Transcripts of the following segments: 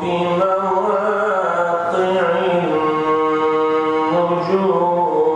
بمواقع النجوم.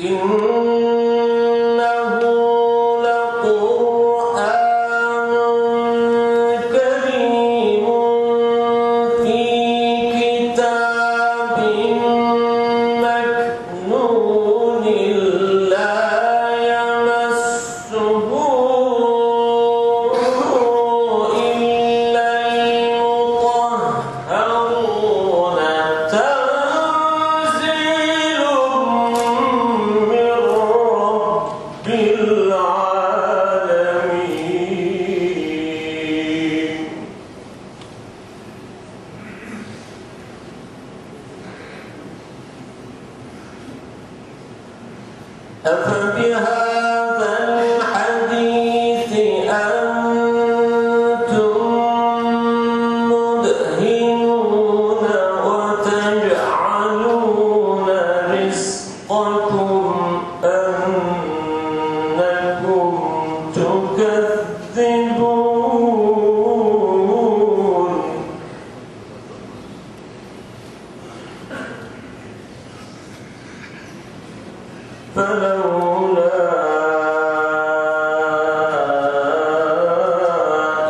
إن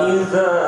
إذا